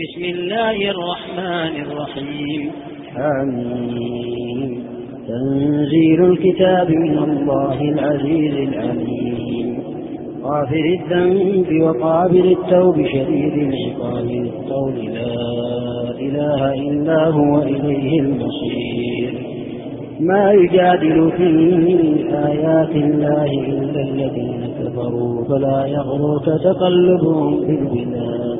بسم الله الرحمن الرحيم. حميم تنزيل الكتاب من الله العزيز العليم غافر الذنب وقابل التوب شديد العقاب للقول لا إله إلا هو إليه المصير. ما يجادل في آيات الله إلا الذين كفروا فلا يغرك تقلبهم في البلاد.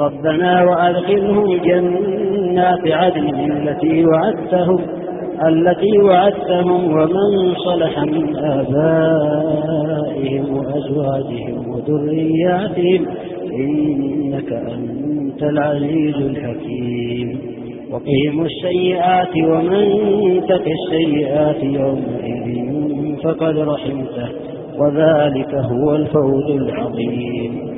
ربنا وأدخلهم جنات عدن التي وعدتهم التي وعدتهم ومن صلح من آبائهم وأزواجهم وذرياتهم إنك أنت العزيز الحكيم. وقهم السيئات ومن تك السيئات يومئذ فقد رحمته وذلك هو الفوز العظيم.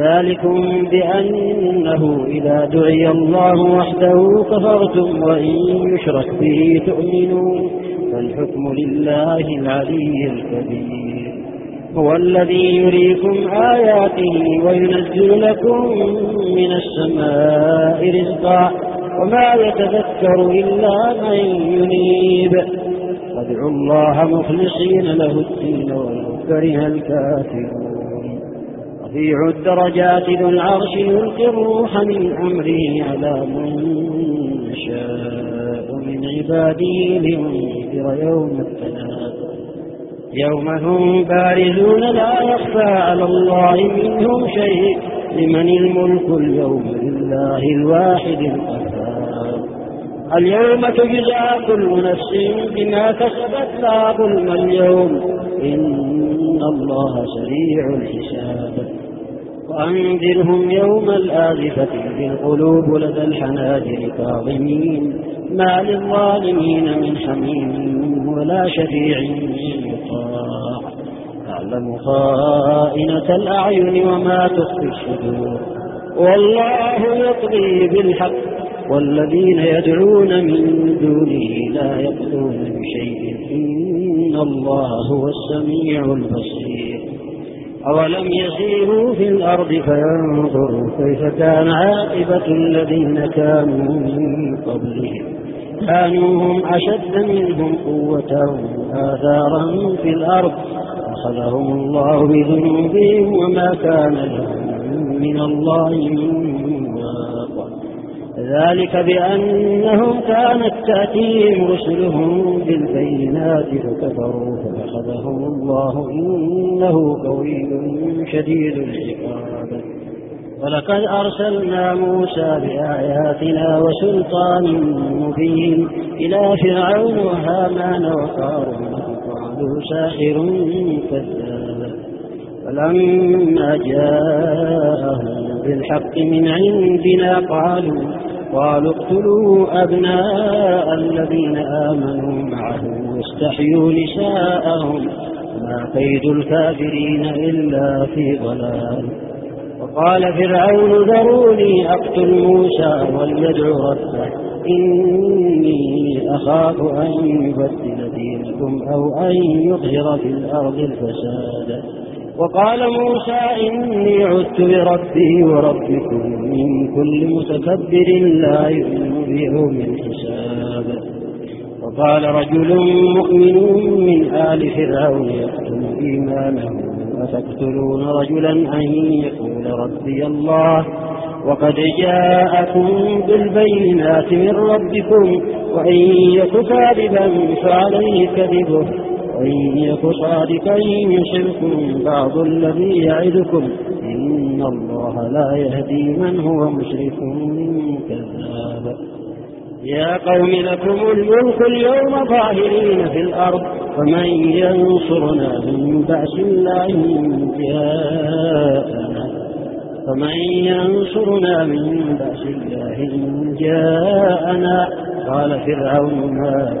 ذلكم بأنه إذا دعي الله وحده كفرتم وإن يشرك به تؤمنون فالحكم لله العلي الكبير. هو الذي يريكم آياته وينزل لكم من السماء رزقا وما يتذكر إلا من ينيب. فادعوا الله مخلصين له الدين ولو كره الكافرون. رفيع الدرجات ذو العرش يلقي الروح من أمره على من يشاء من عباده لينذر يوم التناد. يوم هم بارزون لا يخفى على الله منهم شيء لمن الملك اليوم لله الواحد القهار. اليوم تجزى كل نفس بما كسبت لا ظلم اليوم. إن الله سريع الحساب. وأنذرهم يوم الآذفة في القلوب لدى الحناجر كاظمين. ما للظالمين من حميم ولا شفيع يطاع. تعلم خائنة الأعين وما تخفي الصدور. والله يقضي بالحق. والذين يدعون من دونه لا يقضون بشيء. إن الله هو السميع البصير. أولم يسيروا في الأرض فينظروا كيف كان عاقبة الذين كانوا من قبلهم. كانوا هم أشد منهم قوة آثارا في الأرض. أخذهم الله بذنوبهم وما كان لهم من الله من ذلك بأنهم كانت تأتيهم رسلهم بالبينات فكفروا فأخذهم الله إنه قوي شديد العقاب. ولقد أرسلنا موسى بآياتنا وسلطان مبين إلى فرعون وهامان وقارون قالوا ساحر كذاب. فلما جاءهم بالحق من عندنا قالوا قالوا اقتلوا أبناء الذين آمنوا معه واستحيوا نساءهم. ما كيد الكافرين إلا في ضلال. وقال فرعون ذروني أقتل موسى وليدع ربه. إني أخاف أن يبدل دينكم أو أن يظهر في الأرض الفساد. وقال موسى إني عدت بربي وربكم من كل متكبر لا يؤمن بيوم الحساب وقال رجل مؤمن من آل فرعون يكتم إيمانه أتقتلون رجلا أن يقول ربي الله. وقد جاءكم بالبينات من ربكم وإن يك كاذبا فعليه كذبه. وإن يك صادقا يصبكم بعض الذي يعدكم إن الله لا يهدي من هو مشرك كذاب. يا قوم لكم الملك اليوم ظاهرين في الأرض فمن ينصرنا من بأس الله جاءنا. فمن ينصرنا من بأس الله إن جاءنا قال فرعون ما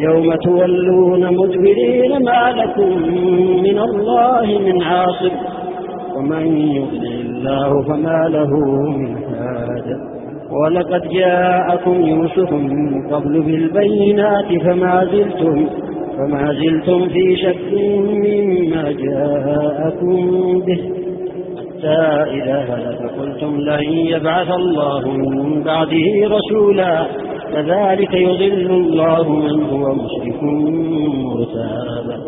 يوم تولون مدبرين ما لكم من الله من عاصم. ومن يضلل الله فما له من هاد. ولقد جاءكم يوسف من قبل بالبينات فما زلتم فما زلتم في شك مما جاءكم به. حتى إذا هلك قلتم لن يبعث الله من بعده رسولا. كذلك يضل الله من هو مشرك مرتاب.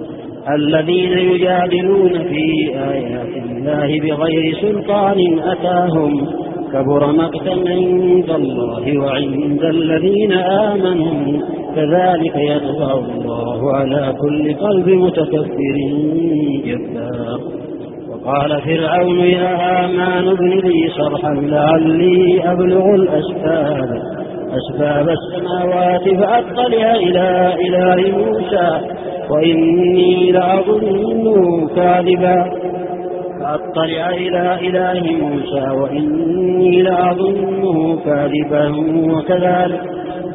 الذين يجادلون في آيات الله بغير سلطان أتاهم كبر مقتا عند الله وعند الذين آمنوا. كذلك يطبع الله على كل قلب متكبر جبار. وقال فرعون يا هامان ابن لي صرحا لعلي أبلغ الأسباب أسباب السماوات فأطلع إلى إله موسى وإني لأظنه كاذبا. فأطلع إلى إله موسى وإني لأظنه كاذبا. وكذلك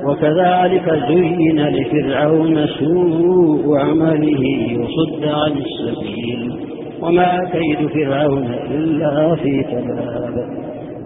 وكذلك زين لفرعون سوء عمله وصد عن السبيل. وما كيد فرعون إلا في تباب.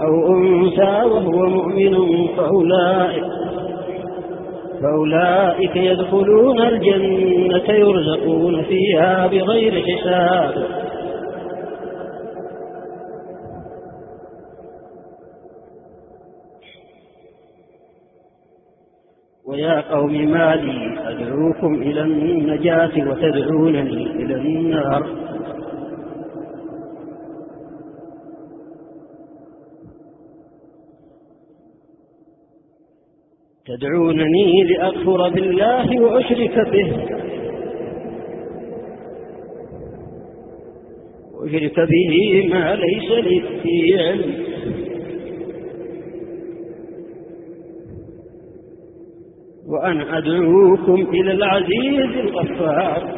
أو أنثى وهو مؤمن فأولئك فأولئك يدخلون الجنة يرزقون فيها بغير حساب. ويا قوم ما لي أدعوكم إلى النجاة وتدعونني إلى النار. تدعونني لأكفر بالله وأشرك به. وأشرك به ما ليس لي فيه علم وأن أدعوكم إلى العزيز الغفار.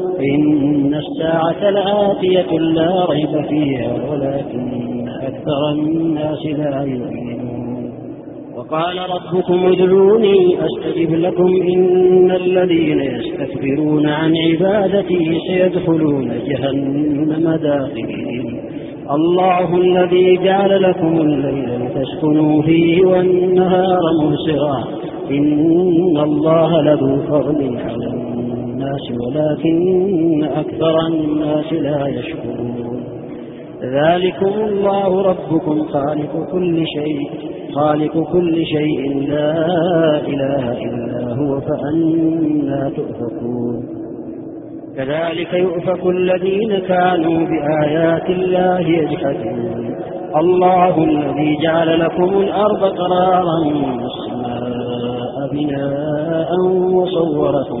إن الساعة لآتية لا ريب فيها ولكن أكثر الناس لا يؤمنون. وقال ربكم ادعوني أستجب لكم إن الذين يستكبرون عن عبادتي سيدخلون جهنم داخلين الله الذي جعل لكم الليل لتسكنوا فيه والنهار مسرا إن الله لذو فضل على الناس ولكن أكثر الناس لا يشكرون. ذلكم الله ربكم خالق كل شيء خالق كل شيء لا إله إلا هو فأنا تؤفكون. كذلك يؤفك الذين كانوا بآيات الله يجحدون. الله الذي جعل لكم الأرض قرارا والسماء بناء وصوركم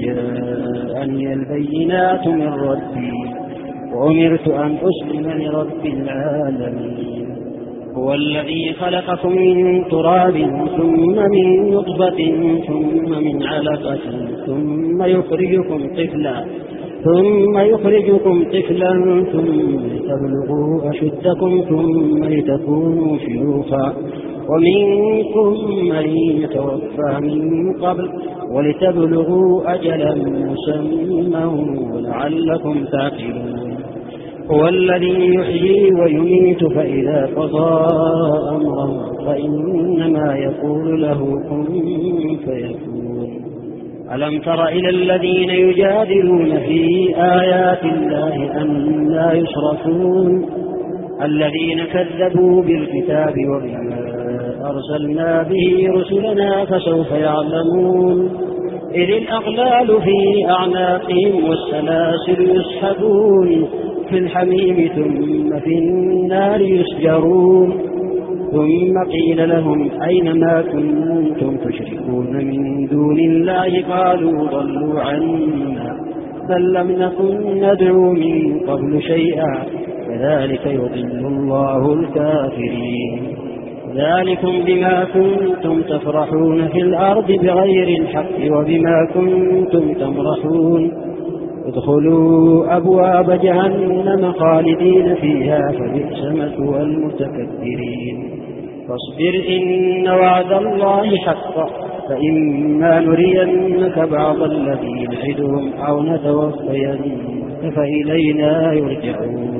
جاءني البينات من ربي وأمرت أن أسلم لرب العالمين. هو الذي خلقكم من تراب ثم من نطفة ثم من علقة ثم يخرجكم طفلا ثم يخرجكم طفلا ثم لتبلغوا أشدكم ثم لتكونوا شيوخا. ومنكم من يتوفى من قبل ولتبلغوا أجلا مسمى ولعلكم تعقلون. هو الذي يحيي ويميت فإذا قضى أمرا فإنما يقول له كن فيكون. ألم تر إلى الذين يجادلون في آيات الله أن لا يصرفون الذين كذبوا بالكتاب وبما أرسلنا به رسلنا فسوف يعلمون. إذ الأغلال في أعناقهم والسلاسل يسحبون. في الحميم ثم في النار يسجرون. ثم قيل لهم أين ما كنتم تشركون من دون الله؟ قالوا ضلوا عنا. بل لم نكن ندعو من قبل شيئا. كذلك يضل الله الكافرين. ذلكم بما كنتم تفرحون في الأرض بغير الحق وبما كنتم تمرحون. ادخلوا أبواب جهنم خالدين فيها فبئس مثوى المتكبرين. فاصبر إن وعد الله حق فإما نرينك بعض الذي نعدهم أو نتوفينك فإلينا يرجعون.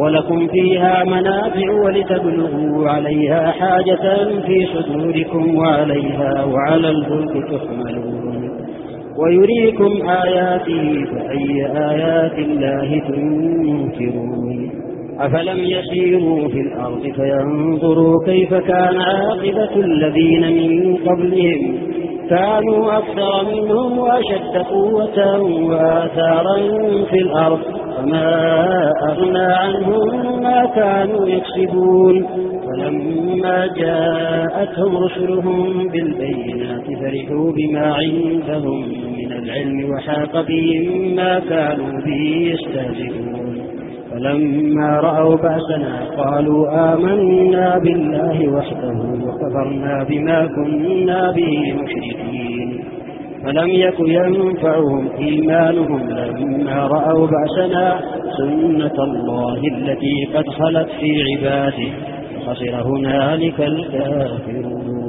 ولكم فيها منافع ولتبلغوا عليها حاجة في صدوركم وعليها وعلى الفلك تحملون. ويريكم آياته فأي آيات الله تنكرون. أفلم يسيروا في الأرض فينظروا كيف كان عاقبة الذين من قبلهم. كانوا أكثر منهم وأشد قوة وآثارا في الأرض. فما أغنى عنهم ما كانوا يكسبون. فلما جاءتهم رسلهم بالبينات فرحوا بما عندهم من العلم وحاق بهم ما كانوا به يستهزئون. فلما رأوا بأسنا قالوا آمنا بالله وحده وكفرنا بما كنا به مشركين. فلم يك ينفعهم إيمانهم لما رأوا بأسنا سنة الله التي قد خلت في عباده خسر هنالك الكافرون.